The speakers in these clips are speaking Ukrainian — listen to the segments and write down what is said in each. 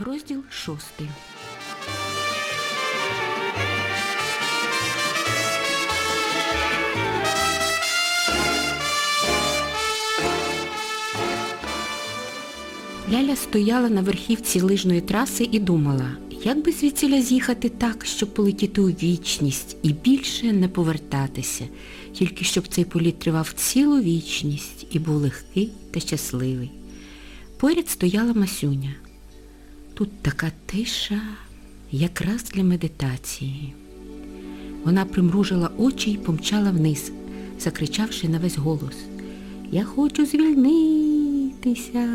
Розділ шостий. Ляля стояла на верхівці лижної траси і думала, як би звідсіля з'їхати так, щоб полетіти у вічність і більше не повертатися, тільки щоб цей політ тривав цілу вічність і був легкий та щасливий. Поряд стояла Масюня. Тут така тиша, якраз для медитації. Вона примружила очі й помчала вниз, закричавши на весь голос Я хочу звільнитися.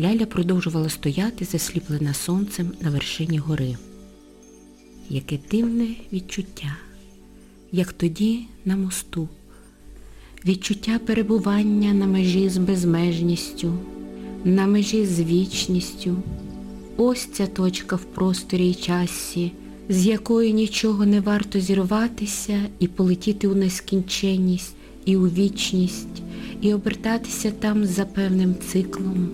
Ляля продовжувала стояти, засліплена сонцем на вершині гори. Яке дивне відчуття, як тоді на мосту, відчуття перебування на межі з безмежністю, на межі з вічністю. Ось ця точка в просторі й часі, з якої нічого не варто зірватися і полетіти у нескінченність, і у вічність, і обертатися там за певним циклом.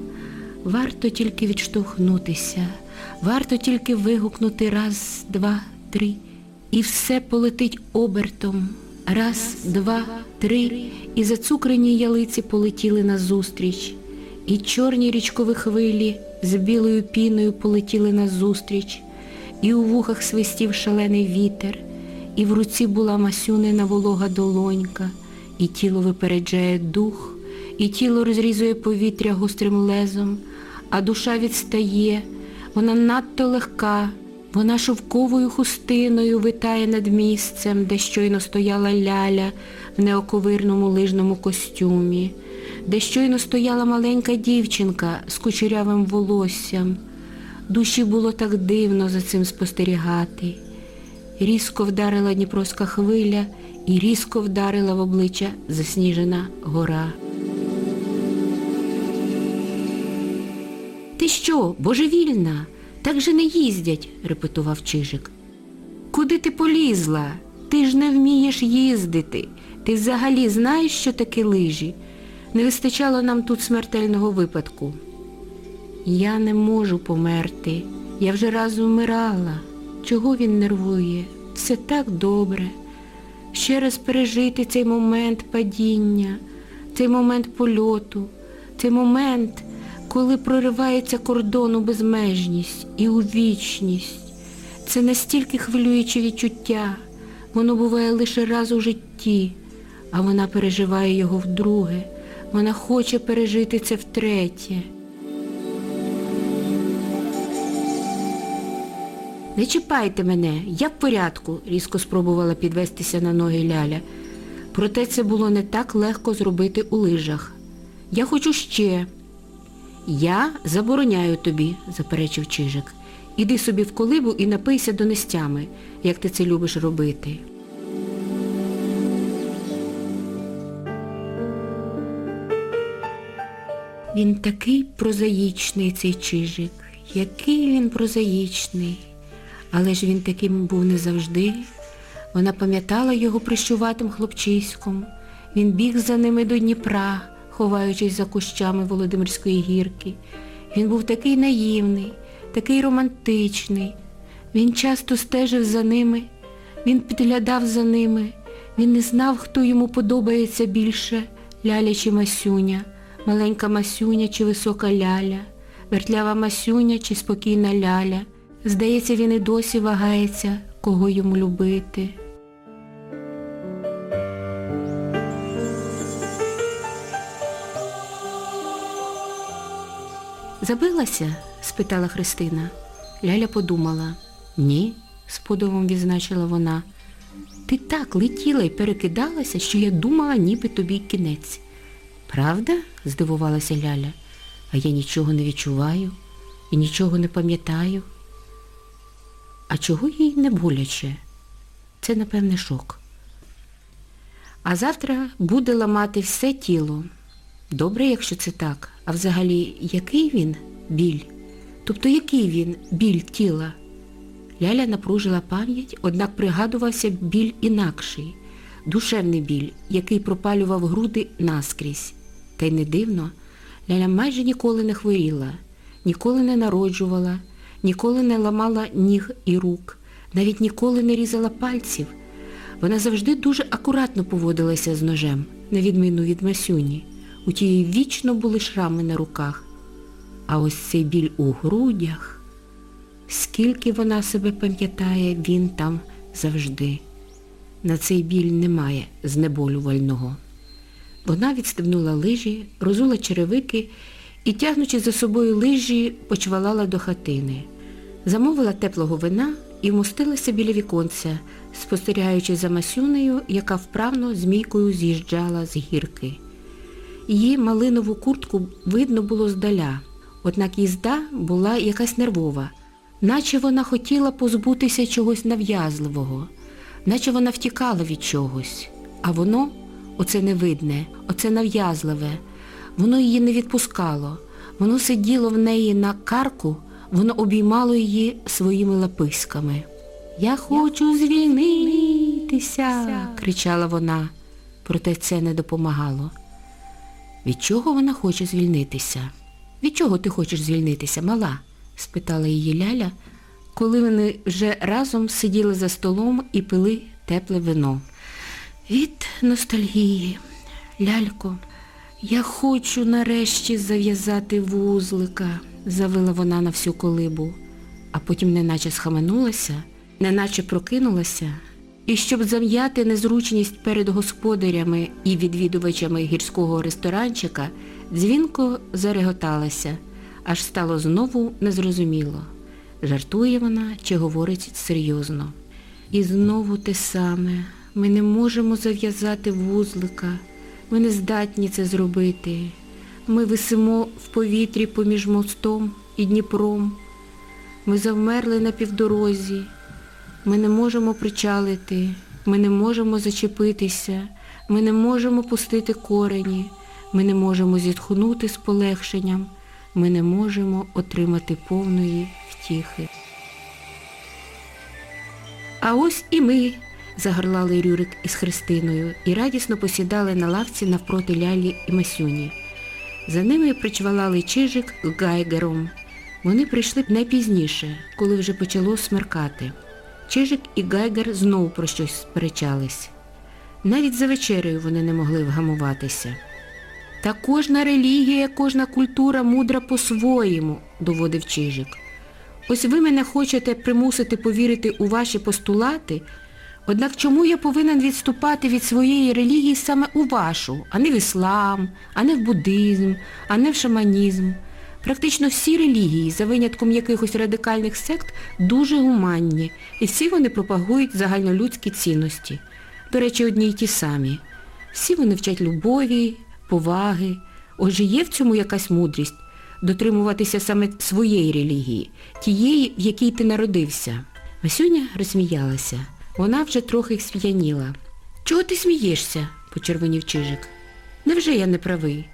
Варто тільки відштовхнутися, варто тільки вигукнути раз, два, три, і все полетить обертом. Раз, два, три, і зацукрені ялиці полетіли назустріч, і чорні річкові хвилі з білою піною полетіли назустріч, і у вухах свистів шалений вітер, і в руці була масюнина волога долонька, і тіло випереджає дух, і тіло розрізує повітря гострим лезом, а душа відстає, вона надто легка, вона шовковою хустиною витає над місцем, де щойно стояла ляля в неоковирному лижному костюмі, де щойно стояла маленька дівчинка з кучерявим волоссям. Душі було так дивно за цим спостерігати. Різко вдарила Дніпровська хвиля і різко вдарила в обличчя засніжена гора. Ти що, божевільна? Так же не їздять, репетував Чижик. Куди ти полізла? Ти ж не вмієш їздити. Ти взагалі знаєш, що таке лижі? Не вистачало нам тут смертельного випадку. Я не можу померти. Я вже раз вмирала. Чого він нервує? Все так добре. Ще раз пережити цей момент падіння, цей момент польоту, цей момент, коли проривається кордон у безмежність і у вічність. Це настільки хвилююче відчуття. Воно буває лише раз у житті, а вона переживає його вдруге. Вона хоче пережити це втретє. Не чіпайте мене, я в порядку, різко спробувала підвестися на ноги Ляля. Проте це було не так легко зробити у лижах. Я хочу ще. Я забороняю тобі, заперечив Чижик. Іди собі в колибу і напийся донестями, як ти це любиш робити. Він такий прозаїчний, цей Чижик, який він прозаїчний. Але ж він таким був не завжди. Вона пам'ятала його прищуватим хлопчиськом. Він біг за ними до Дніпра, ховаючись за кущами Володимирської гірки. Він був такий наївний, такий романтичний. Він часто стежив за ними, він підглядав за ними. Він не знав, хто йому подобається більше, ляля чи Масюня, маленька Масюня чи висока ляля, вертлява Масюня чи спокійна ляля. Здається, він і досі вагається, кого йому любити. Забилася? спитала Христина. Ляля подумала. Ні, з подивом відзначила вона. Ти так летіла і перекидалася, що я думала, ніби тобі кінець. Правда? здивувалася Ляля. А я нічого не відчуваю і нічого не пам'ятаю. А чого їй не боляче? Це, напевне, шок. А завтра буде ламати все тіло. Добре, якщо це так. А взагалі, який він біль? Тобто який він біль тіла? Ляля напружила пам'ять, однак пригадувався біль інакший, душевний біль, який пропалював груди наскрізь. Та й не дивно, Ляля майже ніколи не хворіла. ніколи не народжувала, ніколи не ламала ніг і рук, навіть ніколи не різала пальців. Вона завжди дуже акуратно поводилася з ножем, на відміну від Масюні. У тієї вічно були шрами на руках. А ось цей біль у грудях, скільки вона себе пам'ятає, він там завжди. На цей біль немає знеболювального. Вона відстебнула лижі, розула черевики і, тягнучи за собою лижі, почвалала до хатини. Замовила теплого вина і вмостилася біля віконця, спостерігаючи за Масюнею, яка вправно змійкою з'їжджала з гірки. Її малинову куртку видно було здаля, однак їзда була якась нервова, наче вона хотіла позбутися чогось нав'язливого, наче вона втікала від чогось. А воно, оце невидне, оце нав'язливе, воно її не відпускало, воно сиділо в неї на карку, воно обіймало її своїми лаписьками. Я хочу звільнитися, кричала вона, проте це не допомагало. Від чого вона хоче звільнитися? Від чого ти хочеш звільнитися, мала? спитала її Ляля, коли вони вже разом сиділи за столом і пили тепле вино. Від ностальгії, лялько, я хочу нарешті зав'язати вузлика, завила вона на всю колибу, а потім неначе схаменулася, неначе прокинулася, і щоб зам'яти незручність перед господарями і відвідувачами гірського ресторанчика, дзвінко зареготалася, аж стало знову незрозуміло. Жартує вона чи говорить серйозно. І знову те саме. Ми не можемо зав'язати вузлика. Ми не здатні це зробити. Ми висимо в повітрі поміж мостом і Дніпром. Ми завмерли на півдорозі. Ми не можемо причалити, ми не можемо зачепитися, ми не можемо пустити корені, ми не можемо зітхнути з полегшенням, ми не можемо отримати повної втіхи. А ось і ми, загорлали Рюрик із Христиною і радісно посідали на лавці навпроти Лялі і Масюні. За ними причвалали Чижик Гайгером. Вони прийшли б найпізніше, коли вже почало смеркати. Чижик і Гайгер знову про щось сперечались. Навіть за вечерею вони не могли вгамуватися. Та кожна релігія, кожна культура мудра по-своєму, доводив Чижик. Ось ви мене хочете примусити повірити у ваші постулати, однак чому я повинен відступати від своєї релігії саме у вашу, а не в іслам, а не в буддизм, а не в шаманізм? Практично всі релігії, за винятком якихось радикальних сект, дуже гуманні, і всі вони пропагують загальнолюдські цінності. До речі, одні й ті самі. Всі вони вчать любові, поваги. Отже, є в цьому якась мудрість дотримуватися саме своєї релігії, тієї, в якій ти народився. Масюня розсміялася. Вона вже трохи сп'яніла. Чого ти смієшся? почервонів Чижик. Невже я не правий?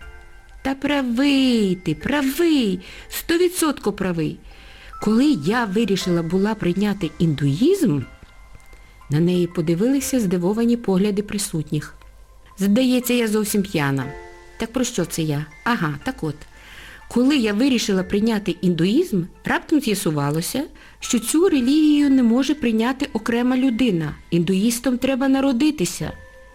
Та правий ти, правий, стовідсотко правий. Коли я вирішила була прийняти індуїзм, на неї подивилися здивовані погляди присутніх. Здається, я зовсім п'яна. Так про що це я? Ага, так от. Коли я вирішила прийняти індуїзм, раптом з'ясувалося, що цю релігію не може прийняти окрема людина. Індуїстом треба народитися.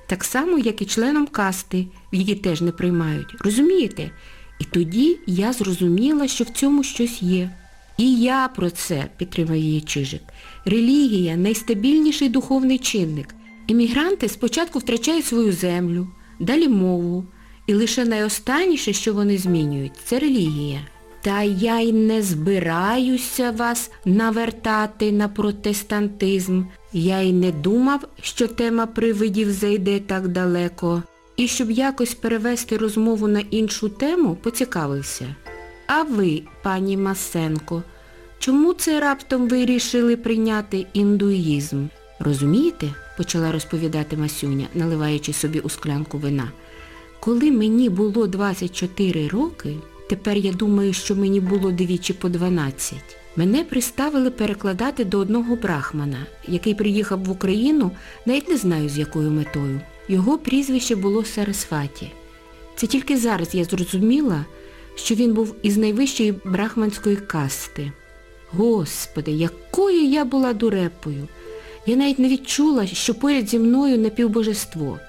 Так само, як і членом касти, її теж не приймають. Розумієте? І тоді я зрозуміла, що в цьому щось є. І я про це, підтримав її Чижик. Релігія – найстабільніший духовний чинник. Емігранти спочатку втрачають свою землю, далі мову. І лише найостанніше, що вони змінюють, це релігія. Та я й не збираюся вас навертати на протестантизм. Я й не думав, що тема привидів зайде так далеко. І щоб якось перевести розмову на іншу тему, поцікавився. А ви, пані Масенко, чому це раптом вирішили прийняти індуїзм? Розумієте? почала розповідати Масюня, наливаючи собі у склянку вина. Коли мені було 24 роки, тепер я думаю, що мені було двічі по 12, мене приставили перекладати до одного брахмана, який приїхав в Україну, навіть не знаю з якою метою. Його прізвище було Сарасфаті. Це тільки зараз я зрозуміла, що він був із найвищої брахманської касти. Господи, якою я була дурепою! Я навіть не відчула, що поряд зі мною напівбожество.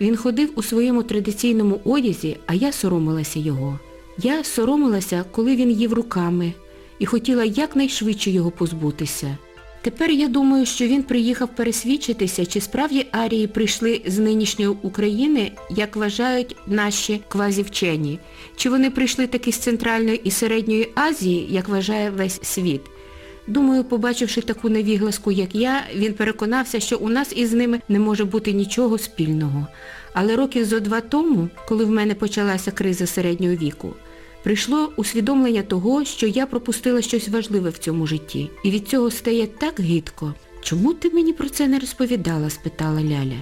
Він ходив у своєму традиційному одязі, а я соромилася його. Я соромилася, коли він їв руками, і хотіла якнайшвидше його позбутися. Тепер я думаю, що він приїхав пересвідчитися, чи справді арії прийшли з нинішньої України, як вважають наші квазівчені, чи вони прийшли таки з Центральної і Середньої Азії, як вважає весь світ. Думаю, побачивши таку невігласку, як я, він переконався, що у нас із ними не може бути нічого спільного. Але років зо два тому, коли в мене почалася криза середнього віку, прийшло усвідомлення того, що я пропустила щось важливе в цьому житті. І від цього стає так гидко. Чому ти мені про це не розповідала? спитала Ляля.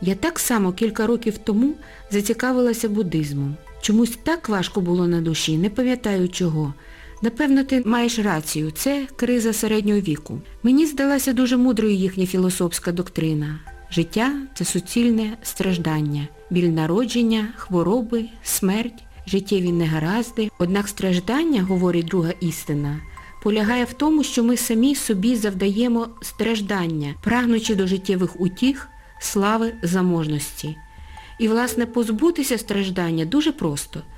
Я так само кілька років тому зацікавилася буддизмом. Чомусь так важко було на душі, не пам'ятаю чого. Напевно, ти маєш рацію, це криза середнього віку. Мені здалася дуже мудрою їхня філософська доктрина. Життя – це суцільне страждання, біль народження, хвороби, смерть, життєві негаразди. Однак страждання, говорить друга істина, полягає в тому, що ми самі собі завдаємо страждання, прагнучи до життєвих утіх, слави, заможності. І, власне, позбутися страждання дуже просто –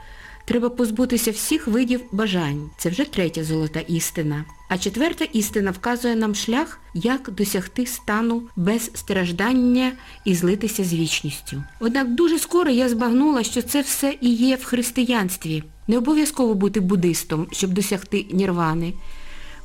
Треба позбутися всіх видів бажань. Це вже третя золота істина. А четверта істина вказує нам шлях, як досягти стану без страждання і злитися з вічністю. Однак дуже скоро я збагнула, що це все і є в християнстві. Не обов'язково бути буддистом, щоб досягти нірвани.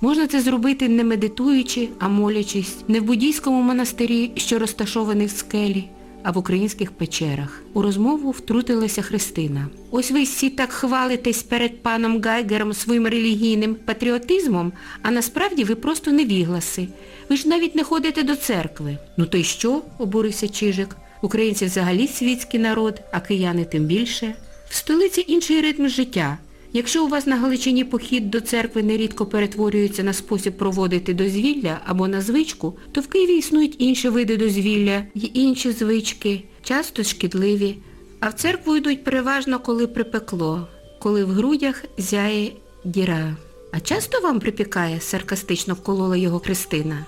Можна це зробити не медитуючи, а молячись, не в буддійському монастирі, що розташований в скелі а в українських печерах. У розмову втрутилася Христина. Ось ви всі так хвалитесь перед паном Гайгером своїм релігійним патріотизмом, а насправді ви просто невігласи. Ви ж навіть не ходите до церкви. Ну то й що? обурився Чижик. Українці взагалі світський народ, а кияни тим більше. В столиці інший ритм життя. Якщо у вас на Галичині похід до церкви нерідко перетворюється на спосіб проводити дозвілля або на звичку, то в Києві існують інші види дозвілля й інші звички, часто шкідливі, а в церкву йдуть переважно, коли припекло, коли в грудях зяє діра. А часто вам припікає? саркастично вколола його Христина.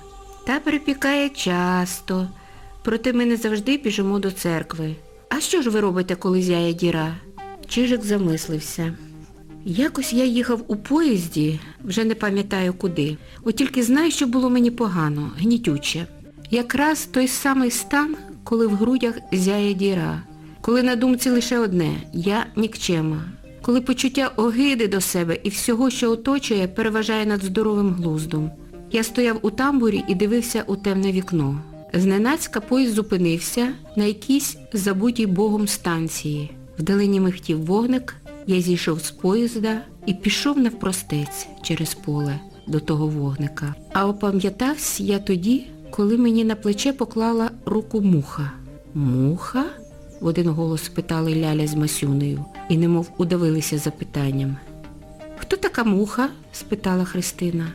Та припікає часто, проте ми не завжди біжимо до церкви. А що ж ви робите, коли зяє діра? Чижик замислився. Якось я їхав у поїзді, вже не пам'ятаю куди. От тільки знаю, що було мені погано, гнітюче. Якраз той самий стан, коли в грудях зяє діра. Коли на думці лише одне я нікчема. Коли почуття огиди до себе і всього, що оточує, переважає над здоровим глуздом. Я стояв у тамбурі і дивився у темне вікно. Зненацька поїзд зупинився на якійсь забутій Богом станції. Вдалині михтів вогник, я зійшов з поїзда і пішов навпростець через поле до того вогника. А опам'ятався я тоді, коли мені на плече поклала руку муха. Муха? в один голос спитали Ляля з Масюнею і немов удавилися запитанням. Хто така муха? спитала Христина.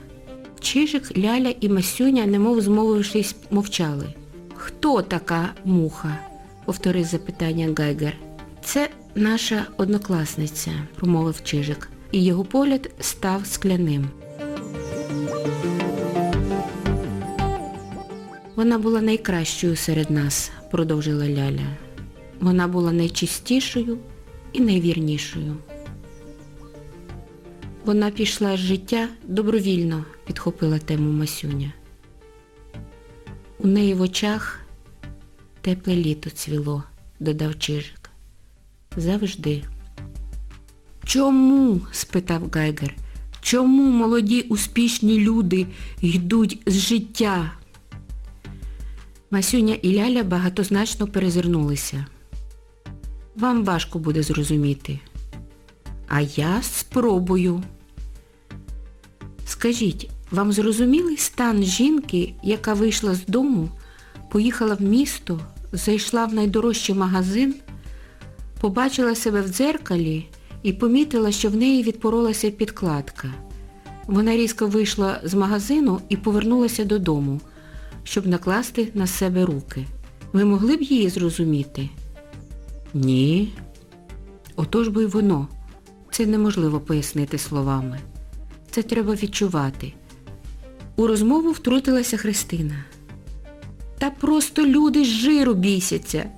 Чижик, Ляля і Масюня, немов змовившись, мовчали. Хто така муха? повторив запитання Гайгер. Це наша однокласниця, промовив Чижик, і його погляд став скляним. Вона була найкращою серед нас, продовжила Ляля. Вона була найчистішою і найвірнішою. Вона пішла з життя добровільно, підхопила тему Масюня. У неї в очах тепле літо цвіло, додав Чижик завжди. Чому? спитав Гайгер. Чому молоді успішні люди йдуть з життя? Масюня і Ляля багатозначно перезирнулися. Вам важко буде зрозуміти. А я спробую. Скажіть, вам зрозумілий стан жінки, яка вийшла з дому, поїхала в місто, зайшла в найдорожчий магазин, Побачила себе в дзеркалі і помітила, що в неї відпоролася підкладка. Вона різко вийшла з магазину і повернулася додому, щоб накласти на себе руки. Ви могли б її зрозуміти? Ні. Отож бо й воно. Це неможливо пояснити словами. Це треба відчувати. У розмову втрутилася Христина. Та просто люди з жиру бісяться.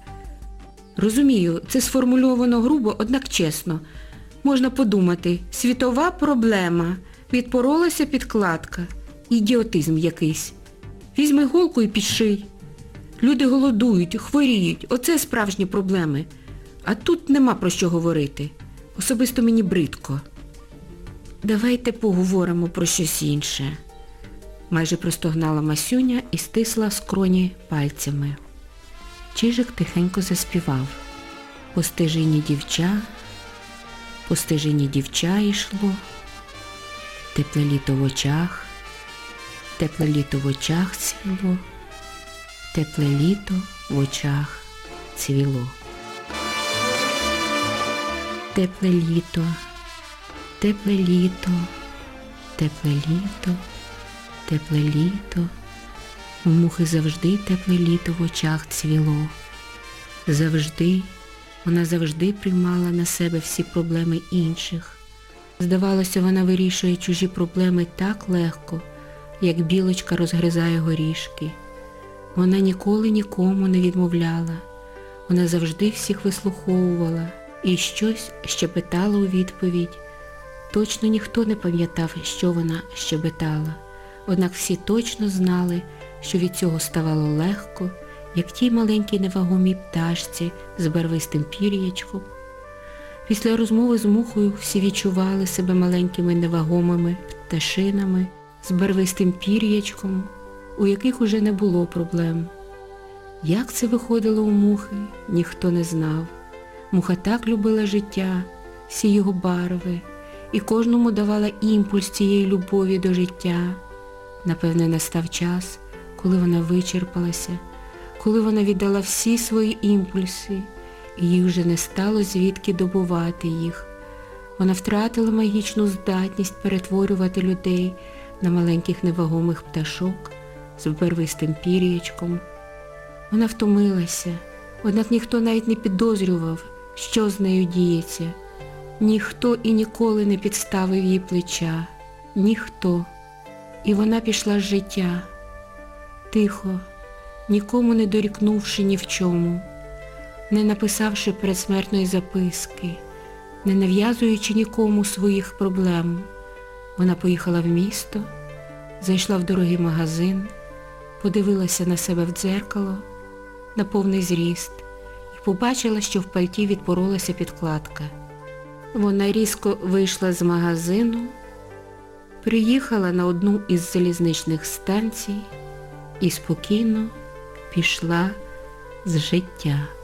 Розумію, це сформульовано грубо, однак чесно. Можна подумати, світова проблема. Відпоролася підкладка. Ідіотизм якийсь. Візьми голку і підший. Люди голодують, хворіють. Оце справжні проблеми. А тут нема про що говорити. Особисто мені бридко. Давайте поговоримо про щось інше. Майже простогнала Масюня і стисла скроні пальцями. Чижик тихенько заспівав. По стежині дівча, по стежині дівча йшло, тепле літо в очах, тепле літо в очах цвіло, тепле літо в очах цвіло. Тепле літо, тепле літо, тепле літо, тепле літо. У мухи завжди тепле літо в очах цвіло. Завжди, вона завжди приймала на себе всі проблеми інших. Здавалося, вона вирішує чужі проблеми так легко, як білочка розгризає горішки. Вона ніколи нікому не відмовляла. Вона завжди всіх вислуховувала і щось щебетала у відповідь. Точно ніхто не пам'ятав, що вона щебетала. Однак всі точно знали, що від цього ставало легко, як тій маленькій невагомій пташці з барвистим пір'ячком. Після розмови з мухою всі відчували себе маленькими невагомими пташинами з барвистим пір'ячком, у яких уже не було проблем. Як це виходило у мухи, ніхто не знав. Муха так любила життя, всі його барви, і кожному давала імпульс цієї любові до життя. Напевне, настав час, коли вона вичерпалася, коли вона віддала всі свої імпульси, і їй вже не стало звідки добувати їх. Вона втратила магічну здатність перетворювати людей на маленьких невагомих пташок з барвистим пір'ячком. Вона втомилася, однак ніхто навіть не підозрював, що з нею діється. Ніхто і ніколи не підставив їй плеча. Ніхто. І вона пішла з життя, тихо, нікому не дорікнувши ні в чому, не написавши передсмертної записки, не нав'язуючи нікому своїх проблем. Вона поїхала в місто, зайшла в дорогий магазин, подивилася на себе в дзеркало, на повний зріст і побачила, що в пальті відпоролася підкладка. Вона різко вийшла з магазину, приїхала на одну із залізничних станцій і спокійно пішла з життя.